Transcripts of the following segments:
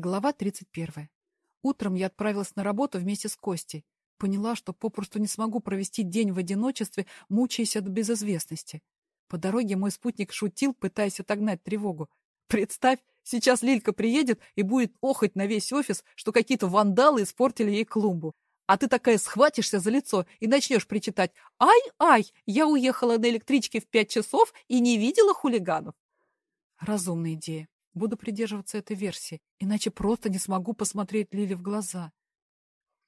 Глава 31. Утром я отправилась на работу вместе с Костей. Поняла, что попросту не смогу провести день в одиночестве, мучаясь от безызвестности. По дороге мой спутник шутил, пытаясь отогнать тревогу. Представь, сейчас Лилька приедет и будет охать на весь офис, что какие-то вандалы испортили ей клумбу. А ты такая схватишься за лицо и начнешь причитать «Ай-ай, я уехала на электричке в пять часов и не видела хулиганов». Разумная идея. Буду придерживаться этой версии, иначе просто не смогу посмотреть Лиле в глаза.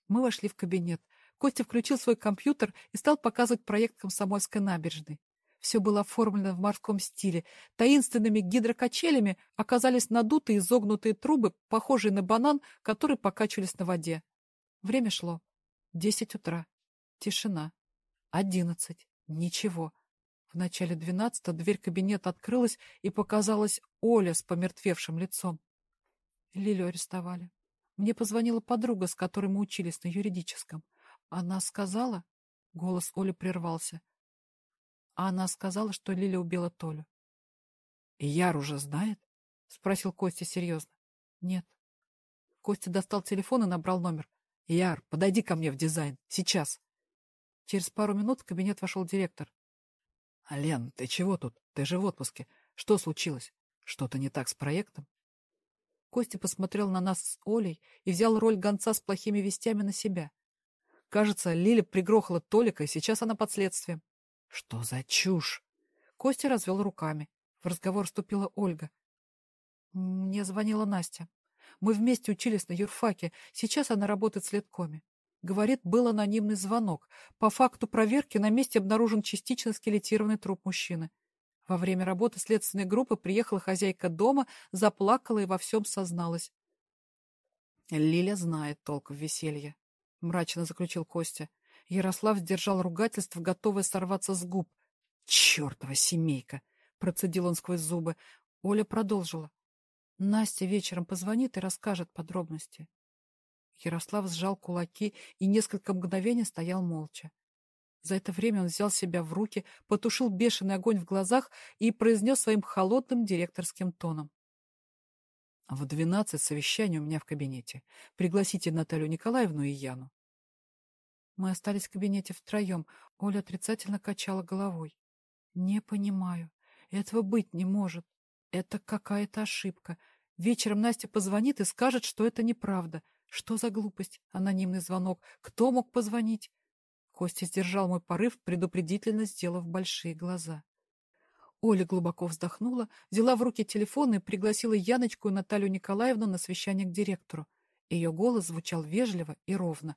Мы вошли в кабинет. Костя включил свой компьютер и стал показывать проект Комсомольской набережной. Все было оформлено в морском стиле. Таинственными гидрокачелями оказались надутые изогнутые трубы, похожие на банан, которые покачивались на воде. Время шло. Десять утра. Тишина. Одиннадцать. Ничего. В начале двенадцатого дверь кабинета открылась, и показалась Оля с помертвевшим лицом. Лилю арестовали. Мне позвонила подруга, с которой мы учились на юридическом. Она сказала... Голос Оли прервался. А она сказала, что Лиля убила Толю. — Яр уже знает? — спросил Костя серьезно. — Нет. Костя достал телефон и набрал номер. — Яр, подойди ко мне в дизайн. Сейчас. Через пару минут в кабинет вошел директор. Лен, ты чего тут? Ты же в отпуске. Что случилось? Что-то не так с проектом? Костя посмотрел на нас с Олей и взял роль гонца с плохими вестями на себя. Кажется, Лиля пригрохала Толика, и сейчас она под следствием. Что за чушь? Костя развел руками. В разговор вступила Ольга. Мне звонила Настя. Мы вместе учились на юрфаке. Сейчас она работает в следкоме. Говорит, был анонимный звонок. По факту проверки на месте обнаружен частично скелетированный труп мужчины. Во время работы следственной группы приехала хозяйка дома, заплакала и во всем созналась. Лиля знает толк в веселье, — мрачно заключил Костя. Ярослав сдержал ругательство, готовое сорваться с губ. «Чертова семейка!» — процедил он сквозь зубы. Оля продолжила. «Настя вечером позвонит и расскажет подробности. Ярослав сжал кулаки и несколько мгновений стоял молча. За это время он взял себя в руки, потушил бешеный огонь в глазах и произнес своим холодным директорским тоном. «В двенадцать совещание у меня в кабинете. Пригласите Наталью Николаевну и Яну». Мы остались в кабинете втроем. Оля отрицательно качала головой. «Не понимаю. Этого быть не может. Это какая-то ошибка. Вечером Настя позвонит и скажет, что это неправда. Что за глупость? Анонимный звонок. Кто мог позвонить? Костя сдержал мой порыв, предупредительно сделав большие глаза. Оля глубоко вздохнула, взяла в руки телефон и пригласила Яночку и Наталью Николаевну на совещание к директору. Ее голос звучал вежливо и ровно.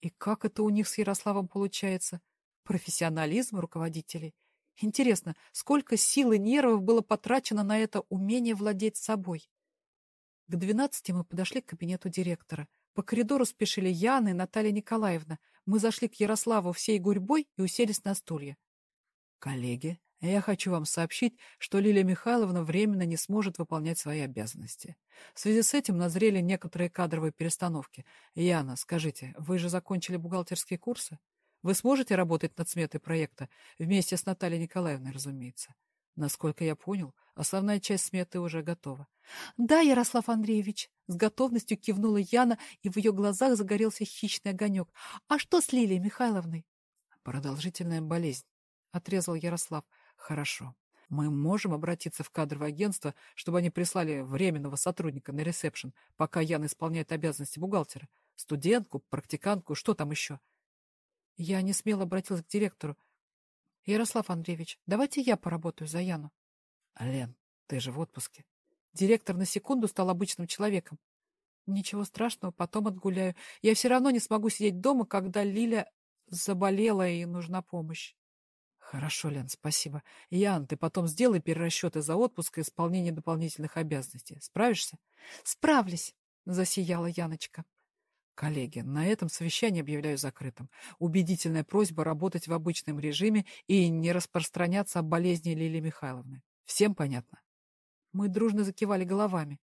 И как это у них с Ярославом получается? Профессионализм руководителей. Интересно, сколько сил и нервов было потрачено на это умение владеть собой? К двенадцати мы подошли к кабинету директора. По коридору спешили Яна и Наталья Николаевна. Мы зашли к Ярославу всей гурьбой и уселись на стулья. «Коллеги, я хочу вам сообщить, что Лилия Михайловна временно не сможет выполнять свои обязанности. В связи с этим назрели некоторые кадровые перестановки. Яна, скажите, вы же закончили бухгалтерские курсы? Вы сможете работать над сметой проекта? Вместе с Натальей Николаевной, разумеется. Насколько я понял, основная часть сметы уже готова. — Да, Ярослав Андреевич, — с готовностью кивнула Яна, и в ее глазах загорелся хищный огонек. — А что с Лилией Михайловной? — Продолжительная болезнь, — отрезал Ярослав. — Хорошо. Мы можем обратиться в кадровое агентство, чтобы они прислали временного сотрудника на ресепшн, пока Яна исполняет обязанности бухгалтера. Студентку, практикантку, что там еще? Я не смело обратилась к директору. Ярослав Андреевич, давайте я поработаю за Яну. Лен, ты же в отпуске. Директор на секунду стал обычным человеком. Ничего страшного, потом отгуляю. Я все равно не смогу сидеть дома, когда Лиля заболела и нужна помощь. Хорошо, Лен, спасибо. Ян, ты потом сделай перерасчеты за отпуск и исполнение дополнительных обязанностей. Справишься? Справлюсь, засияла Яночка. Коллеги, на этом совещание объявляю закрытым. Убедительная просьба работать в обычном режиме и не распространяться о болезни Лилии Михайловны. Всем понятно? Мы дружно закивали головами.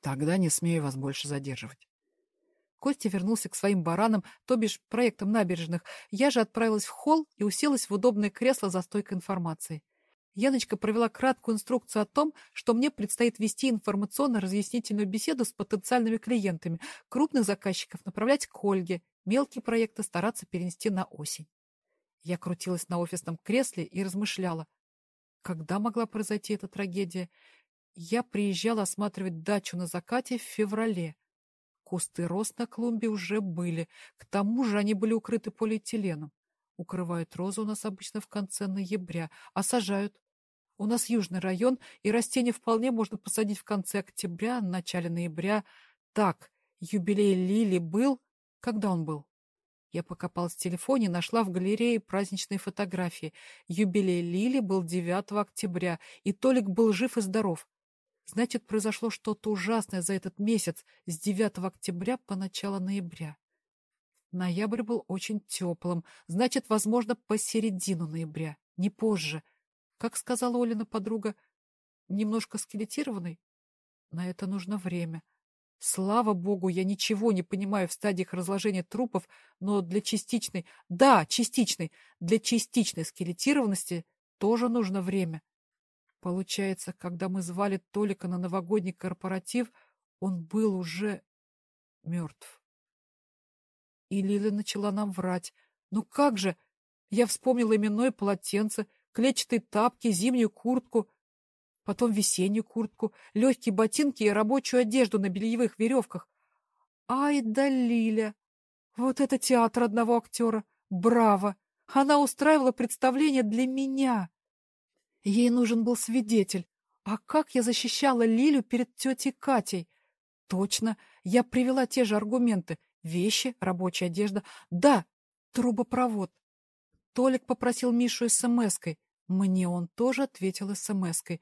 Тогда не смею вас больше задерживать. Костя вернулся к своим баранам, то бишь проектам набережных. Я же отправилась в холл и уселась в удобное кресло за стойкой информации. Яночка провела краткую инструкцию о том, что мне предстоит вести информационно-разъяснительную беседу с потенциальными клиентами, крупных заказчиков направлять к Ольге, мелкие проекты стараться перенести на осень. Я крутилась на офисном кресле и размышляла, когда могла произойти эта трагедия. Я приезжала осматривать дачу на закате в феврале. Кусты роз на клумбе уже были, к тому же они были укрыты полиэтиленом. Укрывают розы у нас обычно в конце ноября, а сажают. У нас южный район, и растения вполне можно посадить в конце октября, начале ноября. Так, юбилей Лили был? Когда он был? Я покопалась в телефоне нашла в галерее праздничные фотографии. Юбилей Лили был 9 октября, и Толик был жив и здоров. Значит, произошло что-то ужасное за этот месяц, с 9 октября по начало ноября. Ноябрь был очень теплым, значит, возможно, по середину ноября, не позже. Как сказала Олина подруга, немножко скелетированный? На это нужно время. Слава богу, я ничего не понимаю в стадиях разложения трупов, но для частичной, да, частичной, для частичной скелетированности тоже нужно время. Получается, когда мы звали Толика на новогодний корпоратив, он был уже мертв. И Лиля начала нам врать. Ну как же? Я вспомнила именное полотенце, клетчатые тапки, зимнюю куртку, потом весеннюю куртку, легкие ботинки и рабочую одежду на бельевых веревках. Ай да Лиля! Вот это театр одного актера! Браво! Она устраивала представление для меня! Ей нужен был свидетель. А как я защищала Лилю перед тетей Катей? Точно, я привела те же аргументы. Вещи, рабочая одежда. Да, трубопровод. Толик попросил Мишу смс-кой. Мне он тоже ответил смс-кой.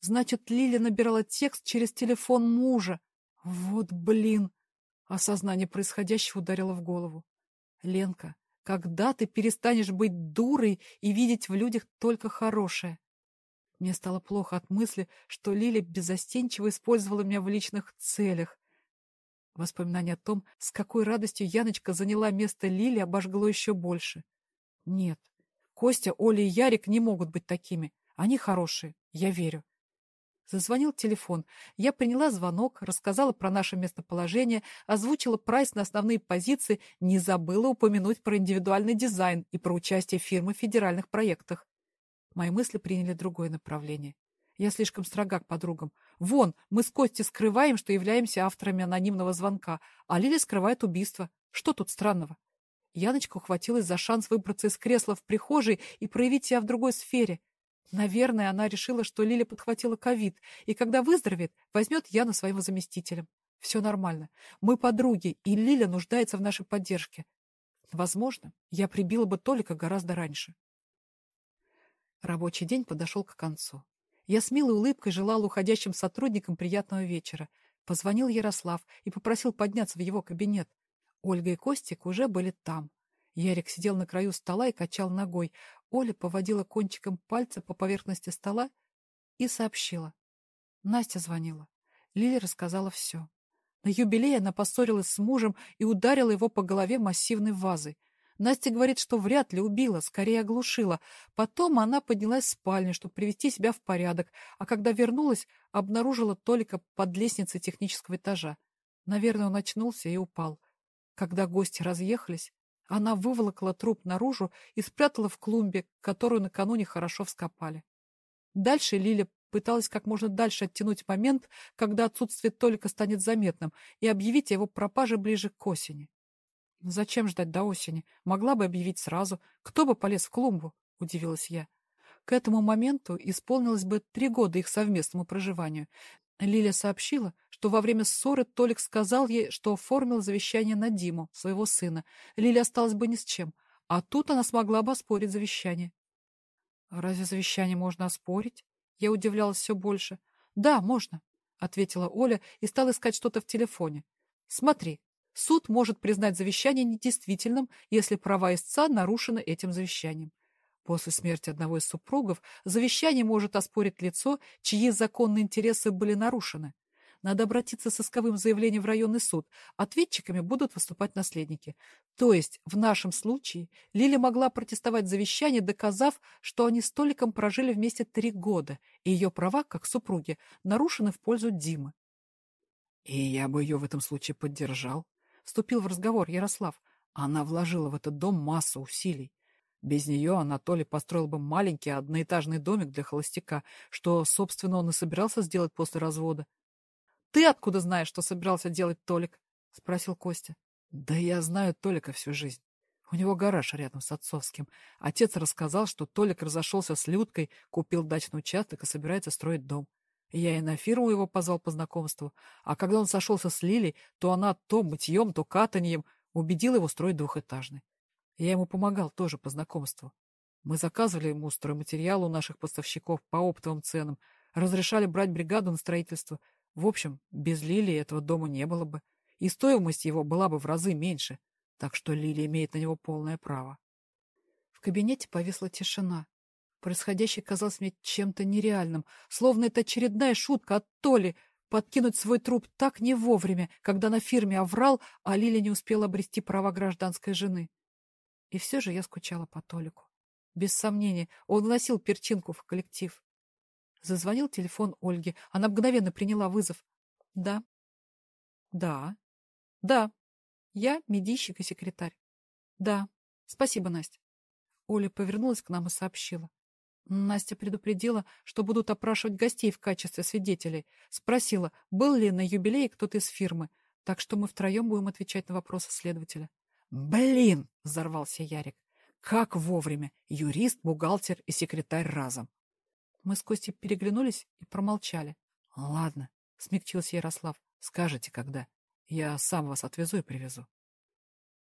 Значит, Лиля набирала текст через телефон мужа. Вот блин! Осознание происходящего ударило в голову. Ленка, когда ты перестанешь быть дурой и видеть в людях только хорошее? Мне стало плохо от мысли, что Лиля безостенчиво использовала меня в личных целях. Воспоминание о том, с какой радостью Яночка заняла место Лили, обожгло еще больше. Нет, Костя, Оля и Ярик не могут быть такими. Они хорошие, я верю. Зазвонил телефон. Я приняла звонок, рассказала про наше местоположение, озвучила прайс на основные позиции, не забыла упомянуть про индивидуальный дизайн и про участие фирмы в федеральных проектах. Мои мысли приняли другое направление. Я слишком строга к подругам. Вон, мы с Костей скрываем, что являемся авторами анонимного звонка, а Лиля скрывает убийство. Что тут странного? Яночка ухватилась за шанс выбраться из кресла в прихожей и проявить себя в другой сфере. Наверное, она решила, что Лиля подхватила ковид, и когда выздоровеет, возьмет Яну своим заместителем. Все нормально. Мы подруги, и Лиля нуждается в нашей поддержке. Возможно, я прибила бы Толика гораздо раньше. Рабочий день подошел к концу. Я с милой улыбкой желал уходящим сотрудникам приятного вечера. Позвонил Ярослав и попросил подняться в его кабинет. Ольга и Костик уже были там. Ярик сидел на краю стола и качал ногой. Оля поводила кончиком пальца по поверхности стола и сообщила. Настя звонила. Лиля рассказала все. На юбилей она поссорилась с мужем и ударила его по голове массивной вазой. Настя говорит, что вряд ли убила, скорее оглушила. Потом она поднялась в спальню, чтобы привести себя в порядок, а когда вернулась, обнаружила Толика под лестницей технического этажа. Наверное, он очнулся и упал. Когда гости разъехались, она выволокла труп наружу и спрятала в клумбе, которую накануне хорошо вскопали. Дальше Лиля пыталась как можно дальше оттянуть момент, когда отсутствие Толика станет заметным, и объявить о его пропаже ближе к осени. Зачем ждать до осени? Могла бы объявить сразу. Кто бы полез в клумбу? Удивилась я. К этому моменту исполнилось бы три года их совместному проживанию. Лиля сообщила, что во время ссоры Толик сказал ей, что оформил завещание на Диму, своего сына. Лиля осталась бы ни с чем. А тут она смогла бы оспорить завещание. «Разве завещание можно оспорить?» Я удивлялась все больше. «Да, можно», — ответила Оля и стала искать что-то в телефоне. «Смотри, Суд может признать завещание недействительным, если права истца нарушены этим завещанием. После смерти одного из супругов завещание может оспорить лицо, чьи законные интересы были нарушены. Надо обратиться с исковым заявлением в районный суд. Ответчиками будут выступать наследники. То есть, в нашем случае, Лиля могла протестовать завещание, доказав, что они с Толиком прожили вместе три года, и ее права, как супруги, нарушены в пользу Димы. И я бы ее в этом случае поддержал. Вступил в разговор Ярослав. Она вложила в этот дом массу усилий. Без нее Анатолий построил бы маленький одноэтажный домик для холостяка, что, собственно, он и собирался сделать после развода. — Ты откуда знаешь, что собирался делать Толик? — спросил Костя. — Да я знаю Толика всю жизнь. У него гараж рядом с отцовским. Отец рассказал, что Толик разошелся с Людкой, купил дачный участок и собирается строить дом. Я и на фирму его позвал по знакомству. А когда он сошелся с Лилей, то она то мытьем, то катаньем убедила его строить двухэтажный. Я ему помогал тоже по знакомству. Мы заказывали ему стройматериал у наших поставщиков по оптовым ценам, разрешали брать бригаду на строительство. В общем, без Лилии этого дома не было бы, и стоимость его была бы в разы меньше, так что Лилия имеет на него полное право. В кабинете повисла тишина. Происходящее казалось мне чем-то нереальным, словно это очередная шутка от Толи подкинуть свой труп так не вовремя, когда на фирме оврал, а Лиля не успела обрести права гражданской жены. И все же я скучала по Толику. Без сомнения, он вносил перчинку в коллектив. Зазвонил телефон Ольги. Она мгновенно приняла вызов. Да. Да. Да. Я медийщик и секретарь. Да. Спасибо, Настя. Оля повернулась к нам и сообщила. Настя предупредила, что будут опрашивать гостей в качестве свидетелей. Спросила, был ли на юбилее кто-то из фирмы. Так что мы втроем будем отвечать на вопросы следователя. «Блин!» — взорвался Ярик. «Как вовремя! Юрист, бухгалтер и секретарь разом!» Мы с Костей переглянулись и промолчали. «Ладно», — смягчился Ярослав. «Скажете, когда. Я сам вас отвезу и привезу».